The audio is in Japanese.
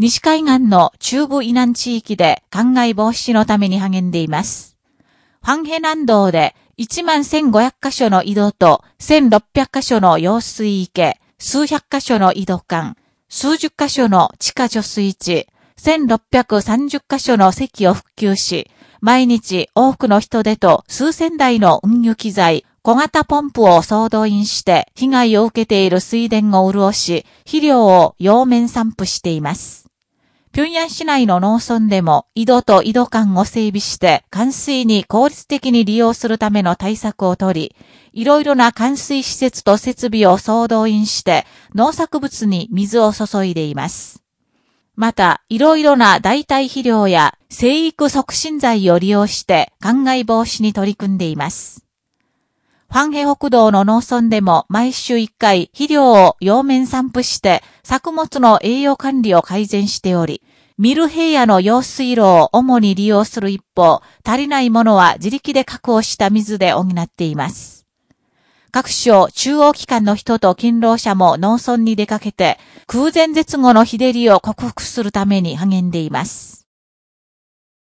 西海岸の中部以南地域で灌漑防止のために励んでいます。ファンヘ南道で1万1500カ所の井戸と1600カ所の用水池、数百カ所の井戸管、数十カ所の地下貯水池、1630カ所の席を復旧し、毎日多くの人手と数千台の運輸機材、小型ポンプを総動員して被害を受けている水田を潤し、肥料を両面散布しています。平壌市内の農村でも井戸と井戸管を整備して冠水に効率的に利用するための対策を取り、いろいろな冠水施設と設備を総動員して農作物に水を注いでいます。また、いろいろな代替肥料や生育促進剤を利用して灌漑防止に取り組んでいます。ファンヘ北道の農村でも毎週一回肥料を両面散布して作物の栄養管理を改善しており、ミル平野の用水路を主に利用する一方、足りないものは自力で確保した水で補っています。各省、中央機関の人と勤労者も農村に出かけて、空前絶後の日照りを克服するために励んでいます。